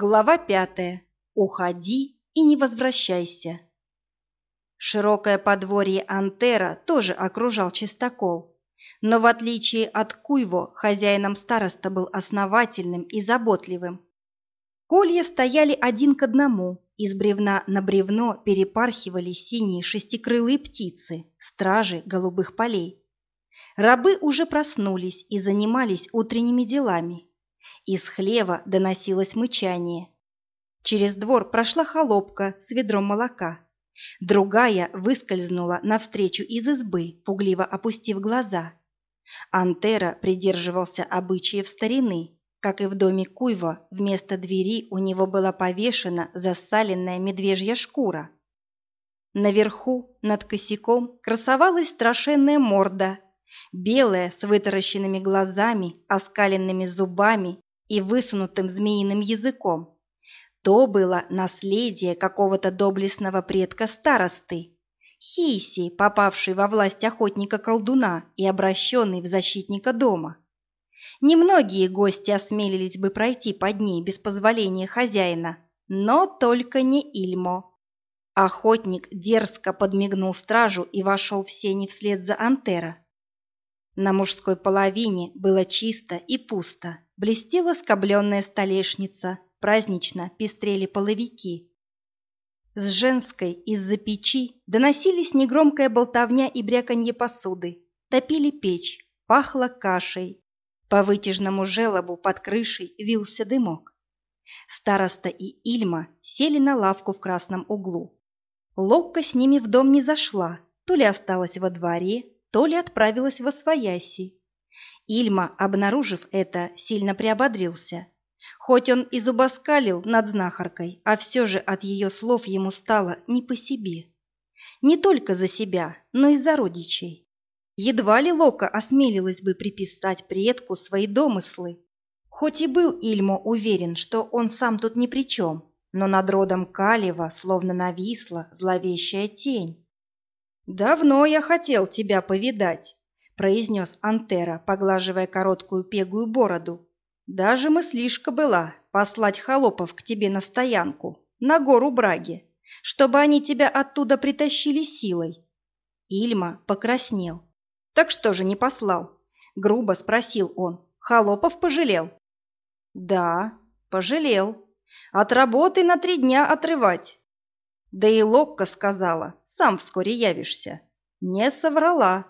Глава пятая. Уходи и не возвращайся. Широкое подворье Антера тоже окружал чистокол. Но в отличие от Куйво, хозяином староста был основательным и заботливым. Колья стояли один к одному, из бревна на бревно перепархивали синие шестикрылые птицы, стражи голубых полей. Рабы уже проснулись и занимались утренними делами. Из хлева доносилось мычание. Через двор прошла холопка с ведром молока. Другая выскользнула навстречу из избы, пугливо опустив глаза. Антера придерживался обычаев старины. Как и в доме Куйва, вместо двери у него была повешена засаленная медвежья шкура. Наверху, над косяком, красовалась страшенная морда, белая, с вытаращенными глазами, оскаленными зубами и высунутым змеиным языком. То было наследие какого-то доблестного предка старосты, Хиси, попавший во власть охотника-колдуна и обращенный в защитника дома. Немногие гости осмелились бы пройти под ней без позволения хозяина, но только не Ильмо. Охотник дерзко подмигнул стражу и вошел в сени вслед за Антера. На мужской половине было чисто и пусто, блестела скобленная столешница, празднично пестрели половики. С женской из-за печи доносились негромкая болтовня и бряканье посуды, топили печь, пахло кашей. По вытяжному желобу под крышей вился дымок. Староста и Ильма сели на лавку в красном углу. Локка с ними в дом не зашла, то ли осталась во дворе, то ли отправилась во свояси. Ильма, обнаружив это, сильно приободрился. Хоть он и зубоскалил над знахаркой, а все же от ее слов ему стало не по себе. Не только за себя, но и за родичей. Едва ли Лока осмелилась бы приписать предку свои домыслы. Хоть и был Ильмо уверен, что он сам тут ни при чем, но над родом Калева словно нависла зловещая тень. «Давно я хотел тебя повидать», — произнес Антера, поглаживая короткую пегую бороду. «Даже мыслишка была послать холопов к тебе на стоянку, на гору Браги, чтобы они тебя оттуда притащили силой». Ильма покраснел. «Так что же не послал?» — грубо спросил он. «Холопов пожалел?» «Да, пожалел. От работы на три дня отрывать. Да и Локка сказала, сам вскоре явишься. Не соврала.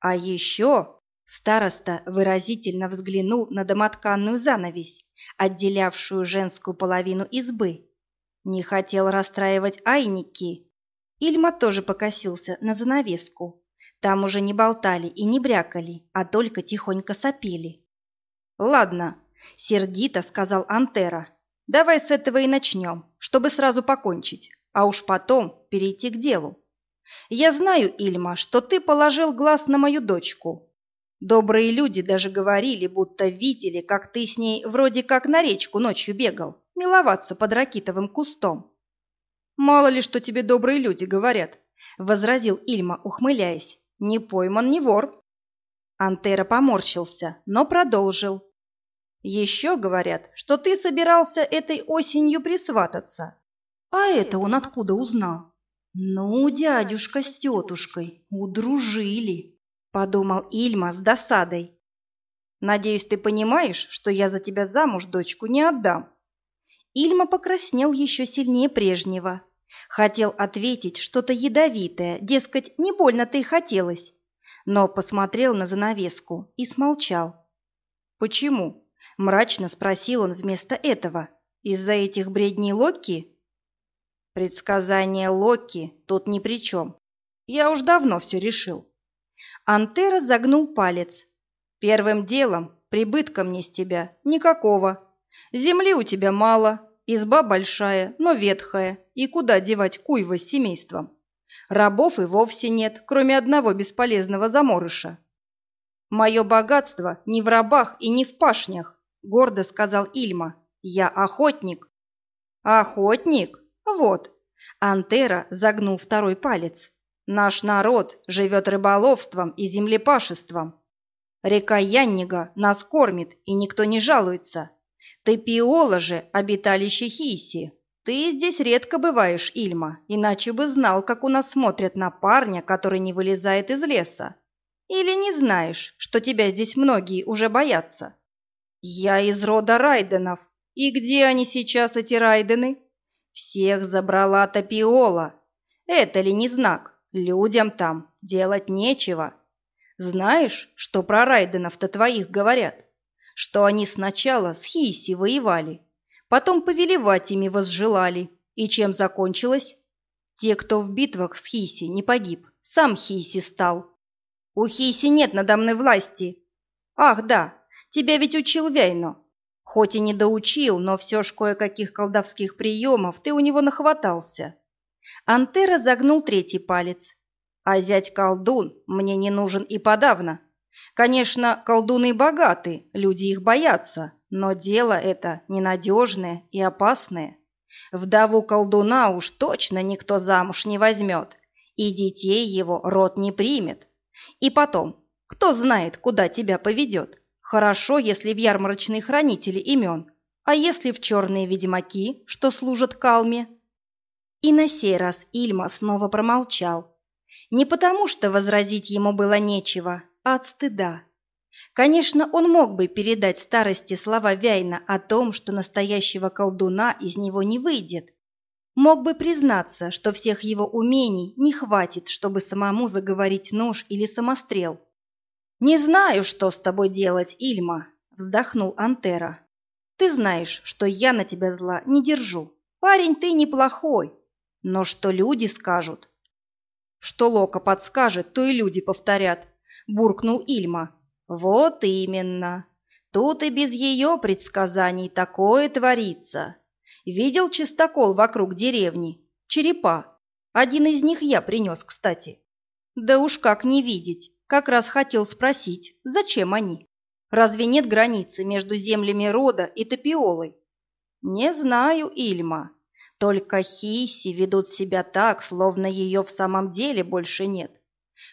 А еще староста выразительно взглянул на домотканную занавесь, отделявшую женскую половину избы. Не хотел расстраивать айники. Ильма тоже покосился на занавеску. Там уже не болтали и не брякали, а только тихонько сопели. «Ладно», — сердито сказал Антера, — «давай с этого и начнем, чтобы сразу покончить а уж потом перейти к делу. Я знаю, Ильма, что ты положил глаз на мою дочку. Добрые люди даже говорили, будто видели, как ты с ней вроде как на речку ночью бегал, миловаться под ракитовым кустом. Мало ли, что тебе добрые люди говорят, возразил Ильма, ухмыляясь. Не пойман, не вор. Антера поморщился, но продолжил. Еще говорят, что ты собирался этой осенью присвататься. А это он откуда узнал? Ну, дядюшка с тетушкой удружили, подумал Ильма с досадой. Надеюсь, ты понимаешь, что я за тебя замуж дочку не отдам. Ильма покраснел еще сильнее прежнего. Хотел ответить что-то ядовитое, дескать, не больно-то и хотелось. Но посмотрел на занавеску и смолчал. «Почему?» – мрачно спросил он вместо этого. «Из-за этих бредней Локи?» Предсказание Локи тут ни при чем. Я уж давно все решил. Антера загнул палец. Первым делом прибытка мне с тебя никакого. Земли у тебя мало, изба большая, но ветхая, и куда девать куйва с семейством? Рабов и вовсе нет, кроме одного бесполезного заморыша. «Мое богатство не в рабах и не в пашнях», — гордо сказал Ильма. «Я охотник». «Охотник? Вот, Антера загнул второй палец. Наш народ живет рыболовством и землепашеством. Река Яннига нас кормит, и никто не жалуется. Тепиола же – обиталище Хиси. Ты здесь редко бываешь, Ильма, иначе бы знал, как у нас смотрят на парня, который не вылезает из леса. Или не знаешь, что тебя здесь многие уже боятся? Я из рода Райденов. И где они сейчас, эти Райдены? Всех забрала Топиола. Это ли не знак? Людям там делать нечего. Знаешь, что про Райденов-то твоих говорят? Что они сначала с Хиси воевали, потом повелевать ими возжелали. И чем закончилось? Те, кто в битвах с Хиси не погиб, сам Хиси стал. У Хиси нет надо мной власти. Ах, да, тебя ведь учил Вейно. Хоть и не доучил, но все ж кое-каких колдовских приемов ты у него нахватался. Антера загнул третий палец. А зять-колдун мне не нужен и подавно. Конечно, колдуны богаты, люди их боятся, но дело это ненадежное и опасное. Вдову колдуна уж точно никто замуж не возьмет, и детей его род не примет. И потом, кто знает, куда тебя поведет? Хорошо, если в ярмарочные хранители имен, а если в черные ведьмаки, что служат Калме? И на сей раз Ильма снова промолчал. Не потому, что возразить ему было нечего, а от стыда. Конечно, он мог бы передать старости слова Вяйна о том, что настоящего колдуна из него не выйдет, Мог бы признаться, что всех его умений не хватит, чтобы самому заговорить нож или самострел. «Не знаю, что с тобой делать, Ильма», — вздохнул Антера. «Ты знаешь, что я на тебя зла не держу. Парень ты неплохой. Но что люди скажут?» «Что Лока подскажет, то и люди повторят», — буркнул Ильма. «Вот именно. Тут и без ее предсказаний такое творится. Видел чистокол вокруг деревни? Черепа. Один из них я принес, кстати. Да уж как не видеть. Как раз хотел спросить, зачем они? Разве нет границы между землями рода и Топиолой? Не знаю, Ильма. Только Хиси ведут себя так, словно ее в самом деле больше нет.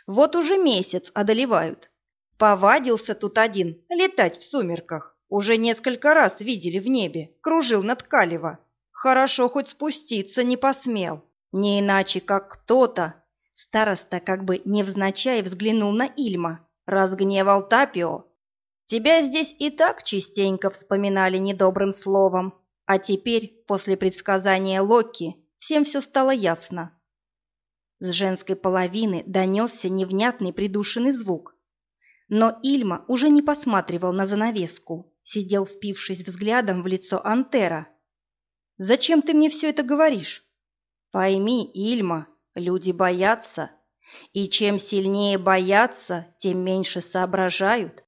Вот уже месяц одолевают. Повадился тут один летать в сумерках. Уже несколько раз видели в небе, кружил над Калево. Хорошо, хоть спуститься не посмел. Не иначе, как кто-то. Староста как бы невзначай взглянул на Ильма. Разгневал Тапио. Тебя здесь и так частенько вспоминали недобрым словом. А теперь, после предсказания Локи, всем все стало ясно. С женской половины донесся невнятный придушенный звук. Но Ильма уже не посматривал на занавеску, сидел впившись взглядом в лицо Антера. Зачем ты мне все это говоришь? Пойми, Ильма, люди боятся. И чем сильнее боятся, тем меньше соображают.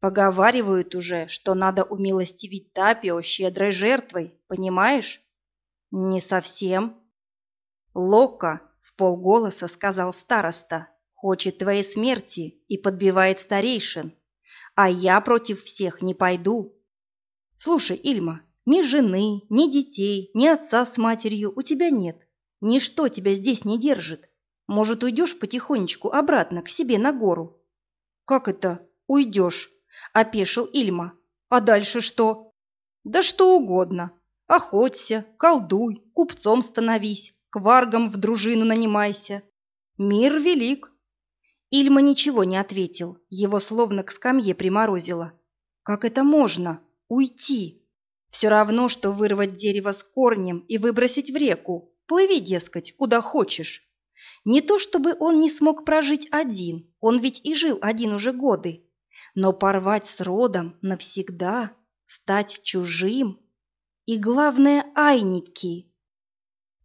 Поговаривают уже, что надо умилостивить Тапио щедрой жертвой, понимаешь? Не совсем. Лока, в полголоса сказал староста, хочет твоей смерти и подбивает старейшин. А я против всех не пойду. Слушай, Ильма, ни жены, ни детей, ни отца с матерью у тебя нет. Ничто тебя здесь не держит. Может, уйдешь потихонечку обратно к себе на гору? Как это уйдешь? Опешил Ильма. А дальше что? Да что угодно. Охоться, колдуй, купцом становись, к варгам в дружину нанимайся. Мир велик. Ильма ничего не ответил, его словно к скамье приморозило. Как это можно? Уйти? Все равно, что вырвать дерево с корнем и выбросить в реку. Плыви, дескать, куда хочешь. Не то чтобы он не смог прожить один, он ведь и жил один уже годы. Но порвать с родом навсегда, стать чужим. И главное, айники.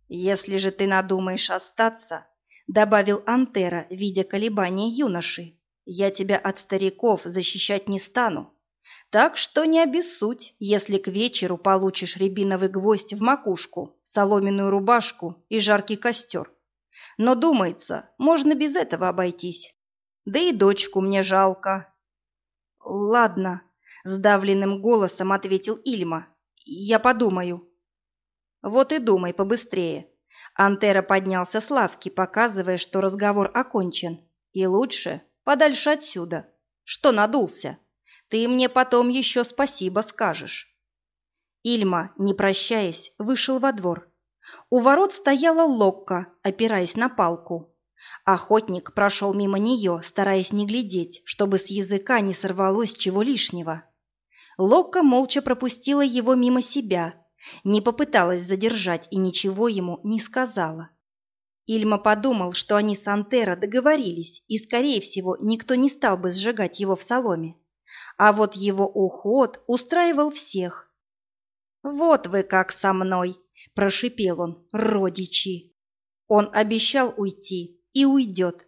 Если же ты надумаешь остаться, добавил Антера, видя колебания юноши, я тебя от стариков защищать не стану. Так что не обессудь, если к вечеру получишь рябиновый гвоздь в макушку, соломенную рубашку и жаркий костер. Но, думается, можно без этого обойтись. Да и дочку мне жалко. Ладно, сдавленным голосом ответил Ильма. Я подумаю. Вот и думай побыстрее. Антера поднялся с лавки, показывая, что разговор окончен. И лучше подальше отсюда. Что надулся? Ты мне потом еще спасибо скажешь. Ильма, не прощаясь, вышел во двор. У ворот стояла Локка, опираясь на палку. Охотник прошел мимо нее, стараясь не глядеть, чтобы с языка не сорвалось чего лишнего. Локка молча пропустила его мимо себя, не попыталась задержать и ничего ему не сказала. Ильма подумал, что они с Антера договорились, и, скорее всего, никто не стал бы сжигать его в соломе. А вот его уход устраивал всех. «Вот вы как со мной!» – прошипел он, родичи. Он обещал уйти и уйдет.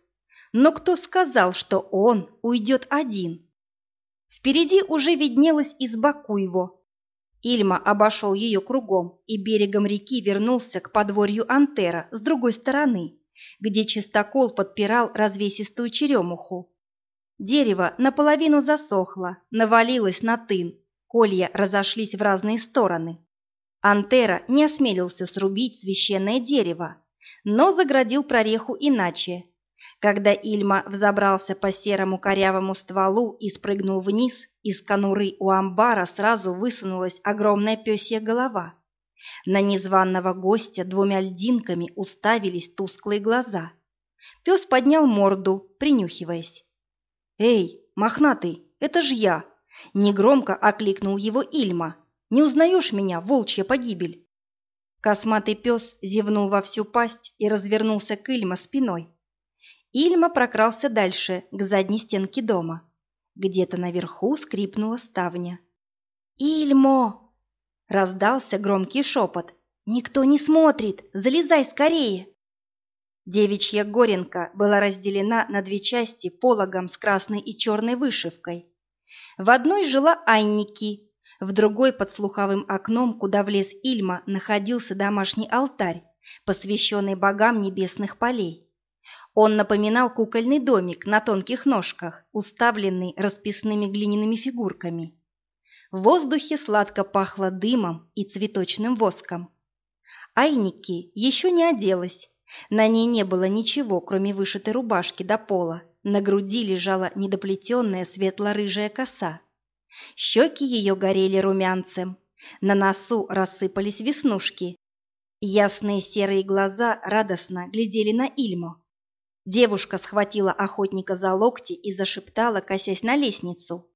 Но кто сказал, что он уйдет один? Впереди уже виднелась изба Куйво. Ильма обошел ее кругом и берегом реки вернулся к подворью Антера с другой стороны, где чистокол подпирал развесистую черемуху. Дерево наполовину засохло, навалилось на тын, колья разошлись в разные стороны. Антера не осмелился срубить священное дерево, но заградил прореху иначе. Когда Ильма взобрался по серому корявому стволу и спрыгнул вниз, из конуры у амбара сразу высунулась огромная пёсья голова. На незваного гостя двумя льдинками уставились тусклые глаза. Пес поднял морду, принюхиваясь. «Эй, мохнатый, это ж я!» Негромко окликнул его Ильма. «Не узнаешь меня, волчья погибель?» Косматый пес зевнул во всю пасть и развернулся к Ильма спиной. Ильма прокрался дальше, к задней стенке дома. Где-то наверху скрипнула ставня. «Ильмо!» — раздался громкий шепот. «Никто не смотрит! Залезай скорее!» Девичья горенка была разделена на две части пологом с красной и черной вышивкой. В одной жила Айники, в другой под слуховым окном, куда влез Ильма, находился домашний алтарь, посвященный богам небесных полей. Он напоминал кукольный домик на тонких ножках, уставленный расписными глиняными фигурками. В воздухе сладко пахло дымом и цветочным воском. Айники еще не оделась. На ней не было ничего, кроме вышитой рубашки до пола. На груди лежала недоплетенная светло-рыжая коса. Щеки ее горели румянцем, на носу рассыпались веснушки. Ясные серые глаза радостно глядели на Ильму. Девушка схватила охотника за локти и зашептала, косясь на лестницу.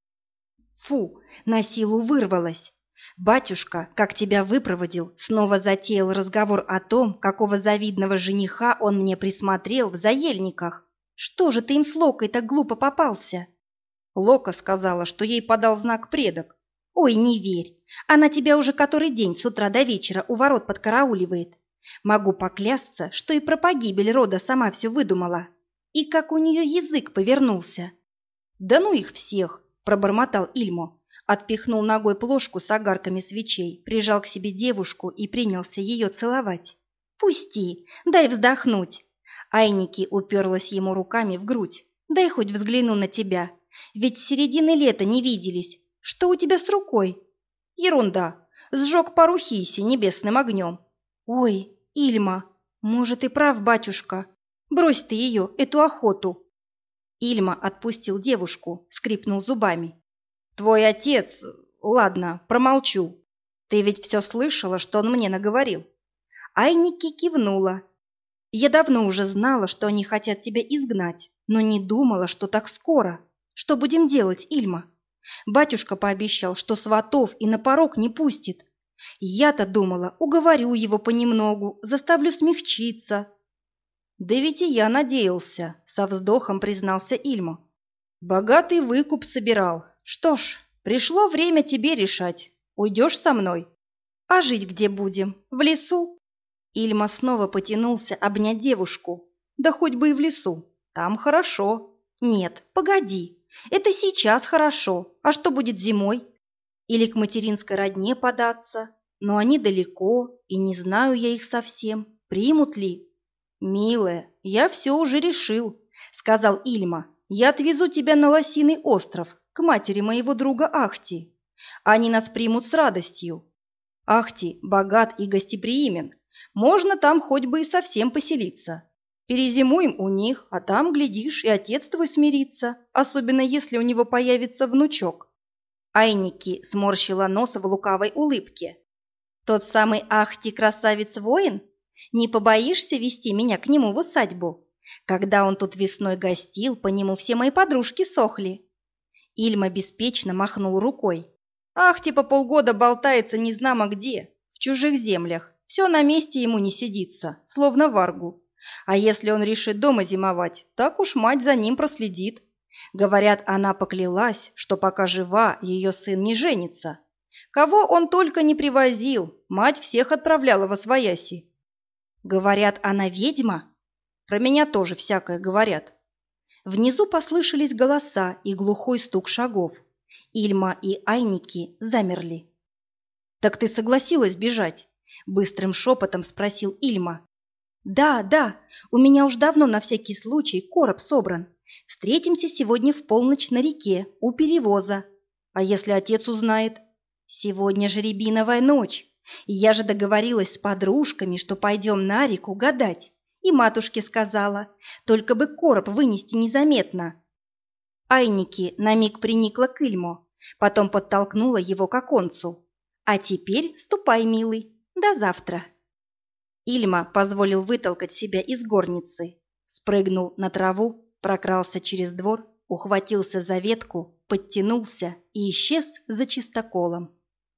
«Фу!» — на силу вырвалась. «Батюшка, как тебя выпроводил, снова затеял разговор о том, какого завидного жениха он мне присмотрел в заельниках. Что же ты им с Локой так глупо попался?» Лока сказала, что ей подал знак предок. Ой, не верь. Она тебя уже который день с утра до вечера у ворот подкарауливает. Могу поклясться, что и про погибель рода сама все выдумала. И как у нее язык повернулся. Да ну их всех, пробормотал Ильмо. Отпихнул ногой плошку с огарками свечей, прижал к себе девушку и принялся ее целовать. «Пусти, дай вздохнуть!» Айники уперлась ему руками в грудь. «Дай хоть взгляну на тебя, ведь с середины лета не виделись. Что у тебя с рукой? Ерунда. Сжег пару хиси небесным огнем. Ой, Ильма, может и прав батюшка. Брось ты ее, эту охоту. Ильма отпустил девушку, скрипнул зубами. Твой отец... Ладно, промолчу. Ты ведь все слышала, что он мне наговорил. Айники кивнула. Я давно уже знала, что они хотят тебя изгнать, но не думала, что так скоро. Что будем делать, Ильма? Батюшка пообещал, что сватов и на порог не пустит. Я-то думала, уговорю его понемногу, заставлю смягчиться. Да ведь и я надеялся, со вздохом признался Ильма. Богатый выкуп собирал. Что ж, пришло время тебе решать. Уйдешь со мной? А жить где будем? В лесу? Ильма снова потянулся обнять девушку. Да хоть бы и в лесу. Там хорошо. Нет, погоди. Это сейчас хорошо, а что будет зимой? Или к материнской родне податься? Но они далеко, и не знаю я их совсем. Примут ли? Милая, я все уже решил, сказал Ильма. Я отвезу тебя на Лосиный остров, к матери моего друга Ахти. Они нас примут с радостью. Ахти богат и гостеприимен. Можно там хоть бы и совсем поселиться. Перезимуем у них, а там, глядишь, и отец твой смирится, особенно если у него появится внучок. Айники сморщила нос в лукавой улыбке. Тот самый Ахти-красавец-воин? Не побоишься вести меня к нему в усадьбу? Когда он тут весной гостил, по нему все мои подружки сохли. Ильма беспечно махнул рукой. Ах, типа полгода болтается незнамо где, в чужих землях. Все на месте ему не сидится, словно варгу. А если он решит дома зимовать, так уж мать за ним проследит. Говорят, она поклялась, что пока жива, ее сын не женится. Кого он только не привозил, мать всех отправляла во свояси. Говорят, она ведьма? Про меня тоже всякое говорят. Внизу послышались голоса и глухой стук шагов. Ильма и Айники замерли. «Так ты согласилась бежать?» – быстрым шепотом спросил Ильма. «Да, да, у меня уж давно на всякий случай короб собран. Встретимся сегодня в полночь на реке, у перевоза. А если отец узнает? Сегодня же рябиновая ночь. Я же договорилась с подружками, что пойдем на реку гадать. И матушке сказала, только бы короб вынести незаметно. Айники на миг приникла к Ильму, потом подтолкнула его к оконцу. «А теперь ступай, милый, до завтра». Ильма позволил вытолкать себя из горницы, спрыгнул на траву, прокрался через двор, ухватился за ветку, подтянулся и исчез за чистоколом.